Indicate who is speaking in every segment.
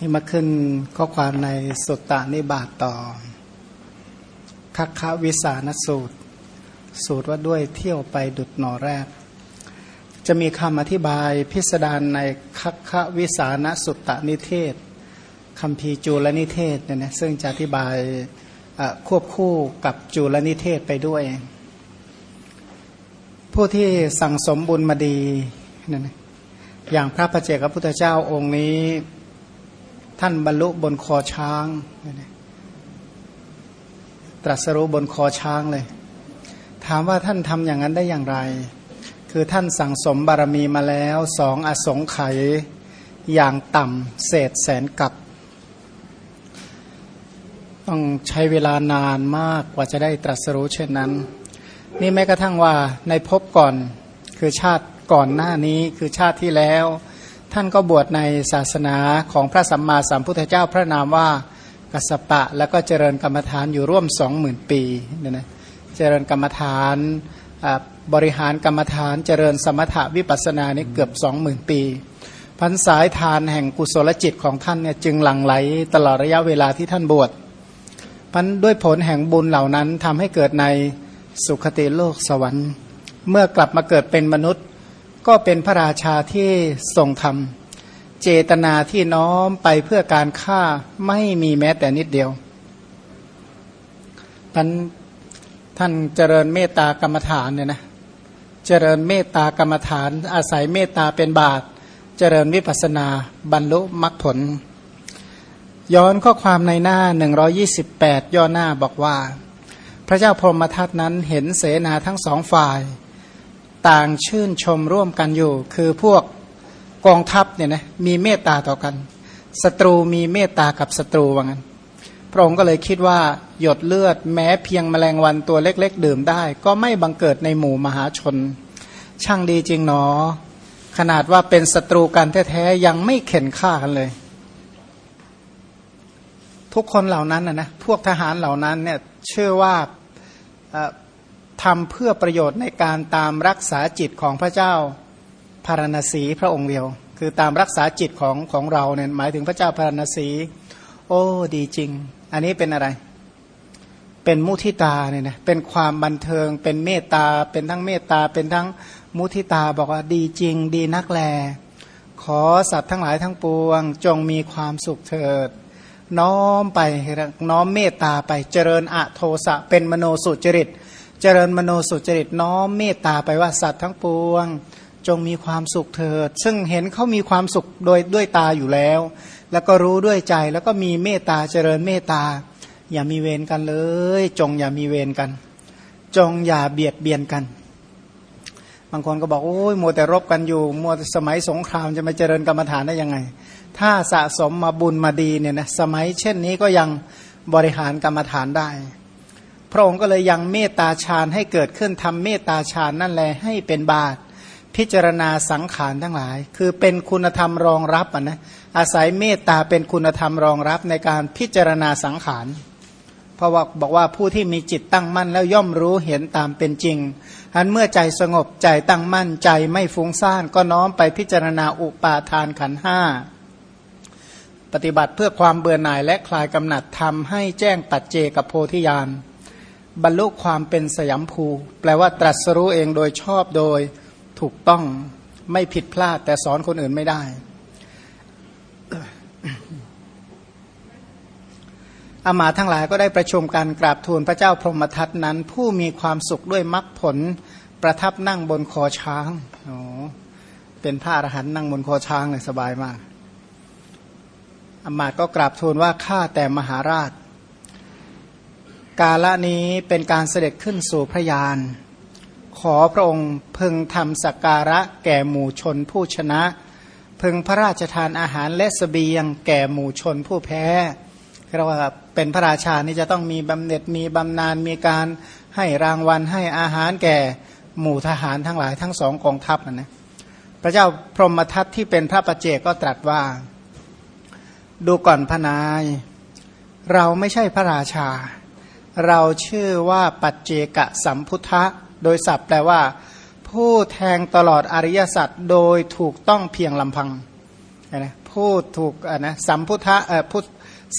Speaker 1: นี่มาขึ้นข้อความในสุตตานิบาตต่อคัคควิสานสูตร สูตรว่าด้วยเที่ยวไปดุดหนอแรก จะมีคำอธิบายพิสดารในคัคควิสานสุตตนิเทศคำพีจูลนิเทศเนี่ยนะซึ่งจะอธิบายควบคู่กับจูลนิเทศไปด้วย ผู้ที่สั่งสมบุญมาดีเนี่ยนะอย่างพระพระเจ้าพุทธเจ้าองค์นี้ ท่านบรรลุบนคอช้าง ตรัสรู้บนคอช้างเลย ถามว่าท่านทำอย่างนั้นได้อย่างไร คือท่านสั่งสมบารมีมาแล้วสองอสงไขยอย่างต่ำเศษแสนกับ ต้องใช้เวลานานมากกว่าจะได้ตรัสรู้เช่นนั้น นี่แม้กระทั่งว่าในภพก่อนคือชาติก่อนหน้านี้คือชาติที่แล้ว ท่านก็บวชในศาสนาของพระสัมมาสัมพุทธเจ้าพระนามว่ากัสปะ แล้วก็เจริญกรรมฐานอยู่ร่วมสองหมื่นปีเนี่ยนะเจริญกรรมฐานบริหารกรรมฐานเจริญสมถวิปัสนานี่เกือบสองหมื่นปีพันสายทานแห่งกุศลจิตของท่านเนี่ยจึงหลั่งไหลตลอดระยะเวลาที่ท่านบวชพันด้วยผลแห่งบุญเหล่านั้นทำให้เกิดในสุคติโลกสวรรค์ เมื่อกลับมาเกิดเป็นมนุษย์ ก็เป็นพระราชาที่ทรงธรรม เจตนาที่น้อมไปเพื่อการฆ่าไม่มีแม้แต่นิดเดียวท่านท่านเจริญเมตตากรรมฐานเนี่ยนะเจริญเมตตากรรมฐาน อาศัยเมตตาเป็นบาตเจริญวิปัสนาบรรลุมรรคผล ย้อนข้อความในหน้า 128 ย่อหน้าบอกว่า พระเจ้าพรหมทัตนั้นเห็นเสนาทั้งสองฝ่าย ต่างชื่นชมร่วมกันอยู่ คือพวกกองทัพเนี่ยนะมีเมตตาต่อกันศัตรูมีเมตตากับศัตรูว่างั้น พระองค์ก็เลยคิดว่าหยดเลือดแม้เพียงแมลงวันตัวเล็กๆ ดื่มได้ ก็ไม่บังเกิดในหมู่มหาชน ช่างดีจริงหนอ ขนาดว่าเป็นศัตรูกันแท้ๆ ยังไม่เข็นฆ่ากันเลย ทุกคนเหล่านั้นนะนะพวกทหารเหล่านั้นเนี่ยเชื่อว่า ทำเพื่อประโยชน์ในการตามรักษาจิตของพระเจ้าพารณสีพระองค์เดียว คือตามรักษาจิตของของเราเนี่ยหมายถึงพระเจ้าพารณสี โอ้ดีจริง อันนี้เป็นอะไร เป็นมุทิตาเนี่ยนะเป็นความบันเทิง เป็นเมตตา เป็นทั้งเมตตา เป็นทั้งมุทิตาบอกว่าดีจริง ดีนักแล ขอสัตว์ทั้งหลายทั้งปวง จงมีความสุขเถิด น้อมไปน้อมเมตตาไปเจริญอะโทสะเป็นมโนสุจริต เจริญมโนสุจริตน้อมเมตตาไปว่าสัตว์ทั้งปวง จงมีความสุขเถิด ซึ่งเห็นเขามีความสุขโดยด้วยตาอยู่แล้ว แล้วก็รู้ด้วยใจแล้วก็มีเมตตาเจริญเมตตา อย่ามีเวรกันเลย จงอย่ามีเวรกัน จงอย่าเบียดเบียนกันบางคนก็บอกโอ้ยมัวแต่รบกันอยู่มัวสมัยสงครามจะมาเจริญกรรมฐานได้ยังไง ถ้าสะสมมาบุญมาดีเนี่ยนะสมัยเช่นนี้ก็ยังบริหารกรรมฐานได้ พระองค์ก็เลยยังเมตตาฌานให้เกิดขึ้นทำเมตตาฌานนั่นแหละให้เป็นบาตรพิจารณาสังขารทั้งหลาย คือเป็นคุณธรรมรองรับอะนะอาศัยเมตตาเป็นคุณธรรมรองรับในการพิจารณาสังขารเพราะว่าบอกว่าผู้ที่มีจิตตั้งมั่นแล้วย่อมรู้เห็นตามเป็นจริงอันเมื่อใจสงบใจตั้งมั่นใจไม่ฟุ้งซ่านก็น้อมไปพิจารณาอุปาทานขันห้าปฏิบัติเพื่อความเบื่อหน่ายและคลายกำหนัดทำให้แจ้งตัดเจกับโพธิญาณ บรรลุความเป็นสยามภู แปลว่าตรัสรู้เองโดยชอบโดยถูกต้องไม่ผิดพลาด แต่สอนคนอื่นไม่ได้ อามาทั้งหลายก็ได้ประชุมการกราบทูลพระเจ้าพรหมทัตนั้น ผู้มีความสุขด้วยมรรคผล ประทับนั่งบนคอช้างโอ้เป็นพระอรหันต์นั่งบนคอช้างเลยสบายมากอามาก็กราบทูลว่าข้าแต่มหาราช กาละนี้เป็นการเสด็จขึ้นสู่พระยาน ขอพระองค์พึงทำสักการะแก่หมู่ชนผู้ชนะ พึงพระราชทานอาหารและสเสบียงแก่หมู่ชนผู้แพ้เรียกว่าเป็นพระราชานี่จะต้องมีบำเหน็จมีบำนาญมีการให้รางวัลให้อาหารแก่หมู่ทหารทั้งหลายทั้งสองกองทัพนะพระเจ้าพรหมทัตที่เป็นพระประเจกก็ตรัสว่า ดูก่อนพนาย เราไม่ใช่พระราชา เราชื่อว่าปัจเจกสัมพุทธะ โดยศัพท์แปลว่า ผู้แทงตลอดอริยสัจโดยถูกต้องเพียงลำพังนะพูดถูกนะสัมพุทธะเอ่อพุท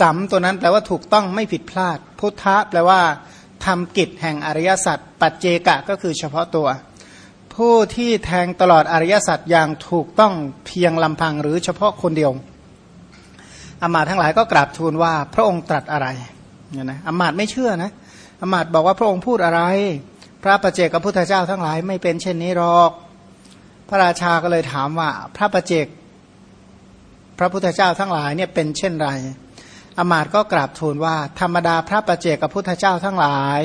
Speaker 1: สัมตัวนั้นแปลว่าถูกต้องไม่ผิดพลาด พุทธะแปลว่าทำกิจแห่งอริยสัจปัจเจกะก็คือเฉพาะตัว ผู้ที่แทงตลอดอริยสัจอย่างถูกต้องเพียงลำพังหรือเฉพาะคนเดียวอามาทั้งหลายก็กราบทูลว่าพระองค์ตรัสอะไร เนี่ยนะอามาตไม่เชื่อนะอามาตบอกว่าพระองค์พูดอะไร พระประเจกกับพุทธเจ้าทั้งหลายไม่เป็นเช่นนี้หรอก พระราชาก็เลยถามว่า พระประเจก พระพุทธเจ้าทั้งหลายเนี่ยเป็นเช่นไรอมาตก็กราบทูลว่า ธรรมดาพระประเจกับพุทธเจ้าทั้งหลาย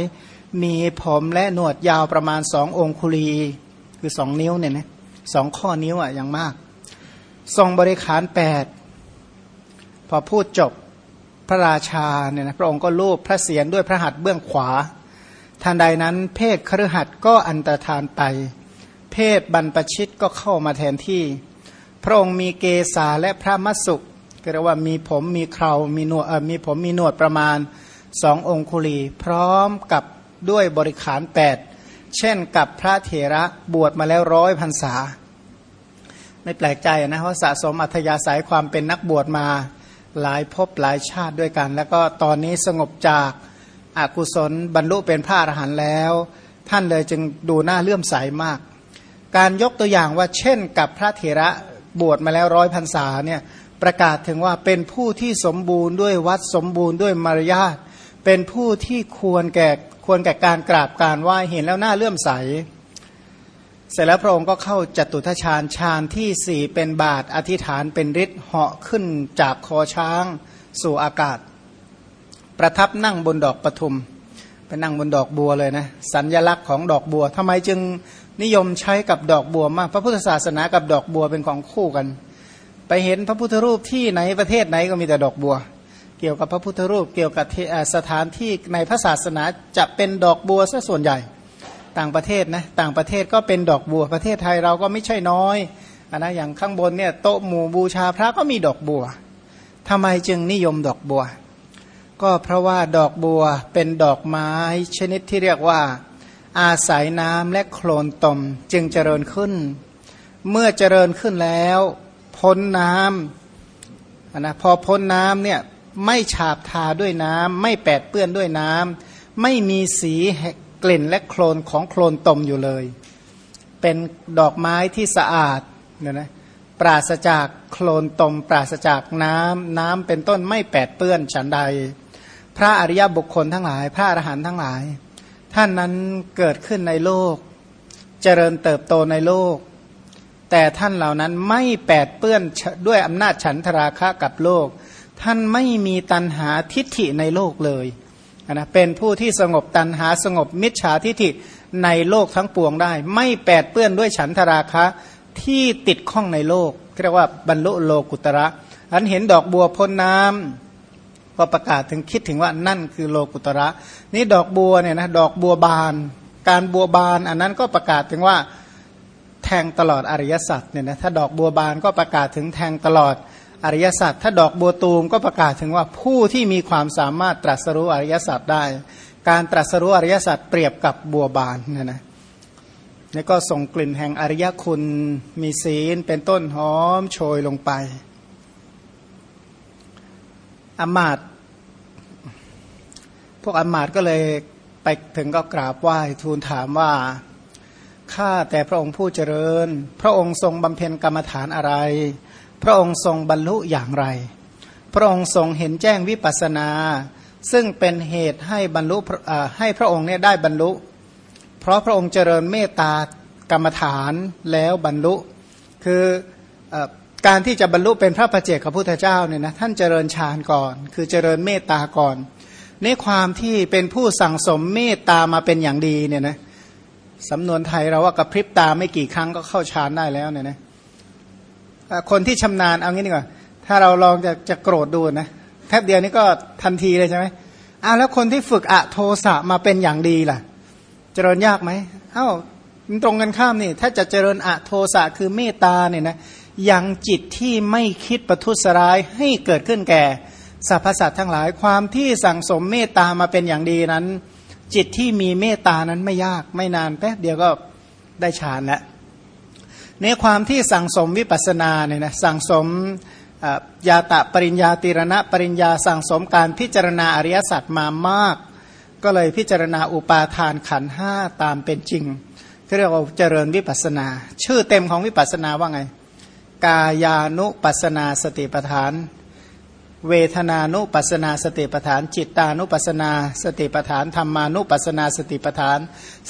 Speaker 1: มีผมและหนวดยาวประมาณสององคุลีคือสองนิ้วเนี่ยนะสองข้อนิ้วอะอย่างมาก ทรงบริขารแปดพอพูดจบ พระราชาเนี่ยนะพระองค์ก็ลูบพระเศียรด้วยพระหัตถ์เบื้องขวาทันใดนั้น เพศครหัดก็อันตรธานไป เพศบรรปชิตก็เข้ามาแทนที่ พระองค์มีเกษาและพระมัสสุก็เรียกว่ามีผมมีเครามีหนวดมีผมมีหนวดประมาณสององคุลี พร้อมกับด้วยบริขารแปดเช่นกับพระเถระบวชมาแล้วร้อยพรรษา ไม่แปลกใจนะว่าะสะสมอัธยาศัยความเป็นนักบวชมา หลายภพหลายชาติด้วยกัน แล้วก็ตอนนี้สงบจากอากุศลบรรลุเป็นพระอรหันต์แล้ว ท่านเลยจึงดูหน้าเลื่อมใสมาก การยกตัวอย่างว่าเช่นกับพระเถระบวชมาแล้วร้อยพรรษาเนี่ยประกาศถึงว่าเป็นผู้ที่สมบูรณ์ด้วยวัดสมบูรณ์ด้วยมารยาทเป็นผู้ที่ควรแก่ควรแก่การกราบการไหว้เห็นแล้วหน้าเลื่อมใส เสร็จแล้วพระองค์ก็เข้าจตุทชาญชาญที่สี่เป็นบาทอธิษฐานเป็นฤทธิ์เหาะขึ้นจากคอช้างสู่อากาศ ประทับนั่งบนดอกปทุมไปนั่งบนดอกบัวเลยนะสัญญลักษณ์ของดอกบัวทำไมจึงนิยมใช้กับดอกบัวมากพระพุทธศาสนากับดอกบัวเป็นของคู่กัน ไปเห็นพระพุทธรูปที่ไหนประเทศไหนก็มีแต่ดอกบัว เกี่ยวกับพระพุทธรูปเกี่ยวกับสถานที่ในพระศาสนาจะเป็นดอกบัวซะส่วนใหญ่ ต่างประเทศนะต่างประเทศก็เป็นดอกบัวประเทศไทยเราก็ไม่ใช่น้อยอนะอย่างข้างบนเนี่ยโต๊ะหมู่บูชาพระก็มีดอกบัวทำไมจึงนิยมดอกบัว ก็เพราะว่าดอกบัวเป็นดอกไม้ชนิดที่เรียกว่า อาศัยน้ำและโคลนตมจึงเจริญขึ้น เมื่อเจริญขึ้นแล้ว พ้นน้ำนะพอพ้นน้ำเนี่ยไม่ฉาบทาด้วยน้ำไม่แปดเปื้อนด้วยน้ำไม่มีสี กลิ่นและโคลนของโคลนตมอยู่เลย เป็นดอกไม้ที่สะอาดเนี่ยนะปราศจากโคลนตม ปราศจากน้ำน้ำเป็นต้นไม่แปดเปื้อนฉันใด พระอริยบุคคลทั้งหลาย พระอรหันต์ทั้งหลาย ท่านนั้นเกิดขึ้นในโลก เจริญเติบโตในโลก แต่ท่านเหล่านั้นไม่แปดเปื้อนด้วยอำนาจฉันทราคะกับโลก ท่านไม่มีตันหาทิฏฐิในโลกเลย นะเป็นผู้ที่สงบตันหาสงบมิจฉาทิฐิในโลกทั้งปวงได้ ไม่แปดเปื้อนด้วยฉันทราคะที่ติดข้องในโลกเรียกว่าบรรลุโลกุตระอันเห็นดอกบัวพ้นน้ำก็ประกาศถึงคิดถึงว่านั่นคือโลกุตระ นี่ดอกบัวเนี่ยนะดอกบัวบาน การบัวบาน อันนั้นก็ประกาศถึงว่าแทงตลอดอริยสัจเนี่ยนะถ้าดอกบัวบานก็ประกาศถึงแทงตลอด อริยสัจถ้าดอกบัวตูมก็ประกาศถึงว่าผู้ที่มีความสามารถตรัสรู้อริยสัจได้ การตรัสรู้อริยสัจเปรียบกับบัวบานนี่ยนะนี่ก็ส่งกลิ่นแห่งอริยคุณมีศีลเป็นต้นหอมโชยลงไป อมาตพวกอมาตก็เลยไปถึงก็กราบไหว้ทูลถามว่าข้าแต่พระองค์ผู้เจริญ พระองค์ทรงบำเพ็ญกรรมฐานอะไร พระองค์ทรงบรรลุอย่างไร พระองค์ทรงเห็นแจ้งวิปัสนา ซึ่งเป็นเหตุให้บรรลุให้พระองค์เนี่ยได้บรรลุ เพราะพระองค์เจริญเมตตากรรมฐานแล้วบรรลุ คืออการที่จะบรรลุเป็นพระประเจกพระพุทธเจ้าเนี่ยนะท่านเจริญฌานก่อน คือเจริญเมตตาก่อนในความที่เป็นผู้สั่งสมเมตตามาเป็นอย่างดีเนี่ยนะสำนวนไทยเราว่ากระพริบตาไม่กี่ครั้งก็เข้าฌานได้แล้วเนี่ยนะ คนที่ชำนาญเอางี้ดีกว่าถ้าเราลองจะจะโกรธดูนะแทบเดียวนี้ก็ทันทีเลยใช่ไหมอ้าวแล้วคนที่ฝึกอะโทสะมาเป็นอย่างดีล่ะ เจริญยากไหมอ้าวมันตรงกันข้ามนี่ ถ้าจะเจริญอะโทสะคือเมตตาเนี่ยนะยังจิตที่ไม่คิดประทุษร้ายให้เกิดขึ้นแก่สรรพสัตว์ทั้งหลายความที่สั่งสมเมตตามาเป็นอย่างดีนั้น จิตที่มีเมตตานั้นไม่ยากไม่นานแป๊บเดียวก็ได้ฌานแล้ว ในความที่สั่งสมวิปัสนาเนี่ยนะสั่งสมยาตะปริญญาติรณะปริญญาสั่งสมการพิจารณาอริยสัจมามาก ก็เลยพิจารณาอุปาทานขันห้าตามเป็นจริงเรียกว่าเจริญวิปัสนา ชื่อเต็มของวิปัสนาว่าไง กายานุปัสนาสติปทาน เวทนานุปัสนาสติปทาน จิตานุปัสนาสติปทานธรรมานุปัสนาสติปทาน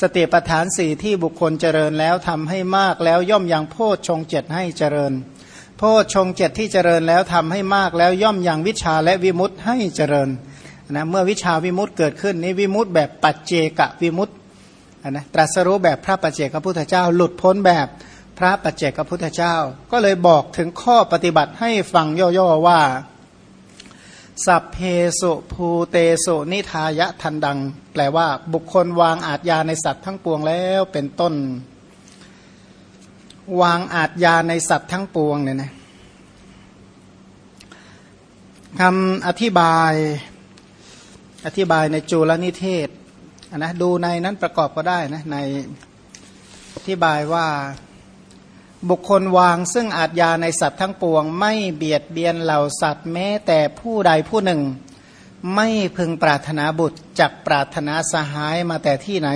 Speaker 1: สติปทานสี่ที่บุคคลเจริญแล้วทำให้มากแล้วย่อมยังโพชฌงเจ็ดให้เจริญ โพชฌงเจ็ดที่เจริญแล้วทำให้มากแล้วย่อมยังวิชาและวิมุตให้เจริญนะเมื่อวิชาวิมุตเกิดขึ้นนี้วิมุตแบบปัจเจกวิมุตนะตรัสรู้แบบพระปัจเจกพุทธเจ้า หลุดพ้นแบบพระปัจเจกพุทธเจ้า ก็เลยบอกถึงข้อปฏิบัติให้ฟังย่อๆว่า สัพเพสุภูเตสุนิทายะทันดัง แปลว่าบุคคลวางอาทยาในสัตว์ทั้งปวงแล้วเป็นต้น วางอาทยาในสัตว์ทั้งปวงเนี่ยนะคำอธิบายอธิบายในจุลนิเทศนะดูในนั้นประกอบก็ได้นะในอธิบายว่า บุคคลวางซึ่งอาทยาในสัตว์ทั้งปวง ไม่เบียดเบียนเหล่าสัตว์แม้แต่ผู้ใดผู้หนึ่ง ไม่พึงปรารถนาบุตรจักปรารถนาสหายมาแต่ที่ไหน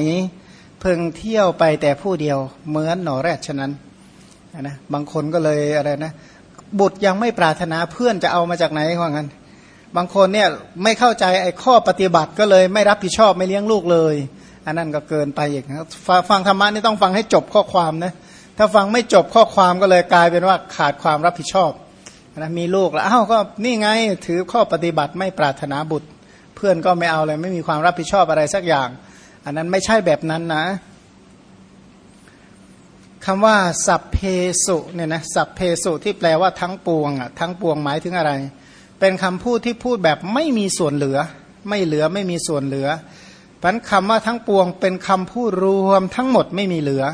Speaker 1: พึงเที่ยวไปแต่ผู้เดียว เหมือนหนอแรกฉะนั้นนะบางคนก็เลยอะไรนะบุตรยังไม่ปรารถนาเพื่อนจะเอามาจากไหนว่างั้น บางคนเนี่ยไม่เข้าใจไอ้ข้อปฏิบัติก็เลยไม่รับผิดชอบไม่เลี้ยงลูกเลย อันนั้นก็เกินไปอีกนะฟังธรรมะนี่ต้องฟังให้จบข้อความนะ ถ้าฟังไม่จบข้อความก็เลยกลายเป็นว่าขาดความรับผิดชอบนะมีลูกแล้วอ้าวก็นี่ไงถือข้อปฏิบัติไม่ปรารถนาบุตร เพื่อนก็ไม่เอาเลย ไม่มีความรับผิดชอบอะไรสักอย่าง อันนั้นไม่ใช่แบบนั้นนะคำว่า สัพเพสุเนี่ยนะสัพเพสุที่แปลว่าทั้งปวงอะทั้งปวงหมายถึงอะไร เป็นคำพูดที่พูดแบบไม่มีส่วนเหลือ ไม่เหลือไม่มีส่วนเหลือพันคำว่าทั้งปวงเป็นคำพูดรวมทั้งหมดไม่มีเหลือ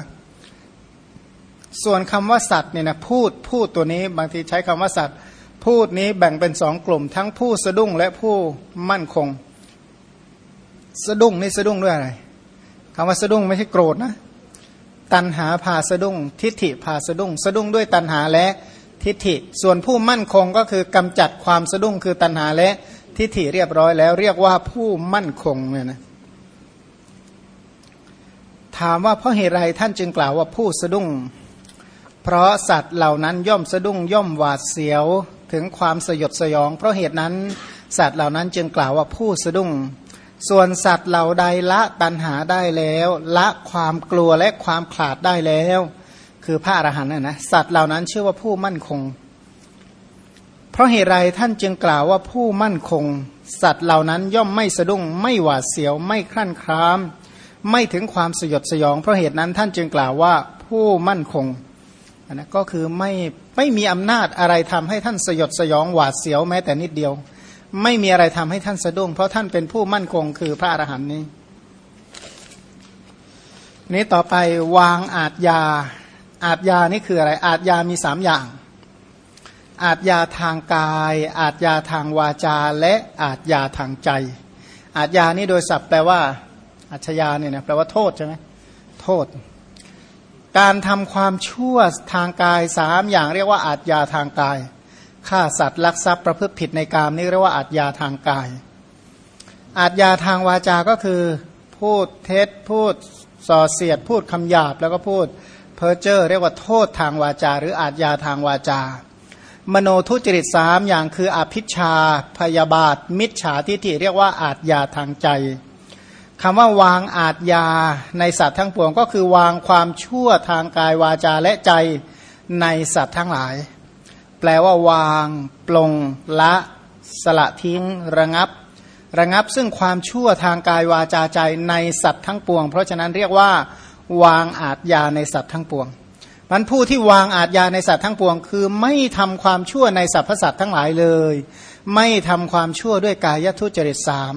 Speaker 1: ส่วนคำว่าสัตว์เนี่ยนะพูดพูดตัวนี้บางทีใช้คำว่าสัตว์ พูดนี้แบ่งเป็นสองกลุ่ม ทั้งผู้สะดุ้งและผู้มั่นคง สะดุ้งนี่สะดุ้งด้วยอะไรคำว่าสะดุ้งไม่ใช่โกรธนะตันหาพาสะดุ้ง ทิฏฐิพาสะดุ้ง สะดุ้งด้วยตันหาและทิฏฐิ ส่วนผู้มั่นคงก็คือกำจัดความสะดุ้งคือตันหาและทิฏฐิเรียบร้อยแล้ว เรียกว่าผู้มั่นคงเนี่ยนะถามว่าเพราะเหตุไรท่านจึงกล่าวว่าผู้สะดุ้ง เพราะสัตว์เหล่านั้นย่อมสะดุ้งย่อมหวาดเสียวถึงความสยดสยอง เพราะเหตุนั้นสัตว์เหล่านั้นจึงกล่าวว่าผู้สะดุ้ง ส่วนสัตว์เหล่าใดละตัณหาได้แล้ว ละความกลัวและความขลาดได้แล้ว คือพระอรหันต์นะนะสัตว์เหล่านั้นชื่อว่าผู้มั่นคง เพราะเหตุไรท่านจึงกล่าวว่าผู้มั่นคง สัตว์เหล่านั้นย่อมไม่สะดุ้ง ไม่หวาดเสียวไม่คลั่นคราม ไม่ถึงความสยดสยอง เพราะเหตุนั้นท่านจึงกล่าวว่าผู้มั่นคง นะก็คือไม่ไม่มีอำนาจอะไรทำให้ท่านสยดสยองหวาดเสียวแม้แต่นิดเดียว ไม่มีอะไรทำให้ท่านสะดุ้ง เพราะท่านเป็นผู้มั่นคงคือพระอรหันต์นี้ นี้ต่อไปวางอาทยา อาทยานี่คืออะไร อาทยามีสามอย่าง อาทยาทางกาย อาทยาทางวาจาและอาทยาทางใจ อาทยานี่โดยศัพท์แปลว่าอาชยาเนี่ยนะแปลว่าโทษใช่ไหมโทษ การทำความชั่วทางกายสามอย่างเรียกว่าอาทยาทางกายฆ่าสัตว์ลักทรัพย์ประพฤติผิดในกามนี่เรียกว่าอาทยาทางกาย อาทยาทางวาจา ก็คือพูดเท็จพูดส่อเสียด พูดคำหยาบแล้วก็พูดเพ้อเจ้อเรียกว่าโทษทางวาจา หรืออาทยาทางวาจา มโนทุจริตสามอย่างคืออภิชาพยาบาท มิจฉาทิฏฐิเรียกว่าอาทยาทางใจ คำว่าวางอาทยาในสัตว์ทั้งปวง ก็คือวางความชั่วทางกายวาจาและใจในสัตว์ทั้งหลาย แปลว่าวาง ปลง ละ สละทิ้ง ระงับ ระงับซึ่งความชั่วทางกายวาจาใจในสัตว์ทั้งปวง เพราะฉะนั้นเรียกว่า วางอาทยาในสัตว์ทั้งปวงมันผู้ที่วางอาทยาในสัตว์ทั้งปวง คือไม่ทำความชั่วในสรรพสัตว์ทั้งหลายเลย ไม่ทำความชั่วด้วยกายทุจริตสาม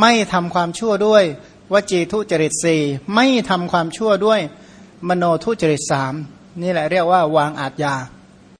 Speaker 1: ไม่ทำความชั่วด้วย วจีทุจริตสี่ไม่ทำความชั่วด้วย มโนทุจริตสามนี่แหละเรียกว่าวางอาทยา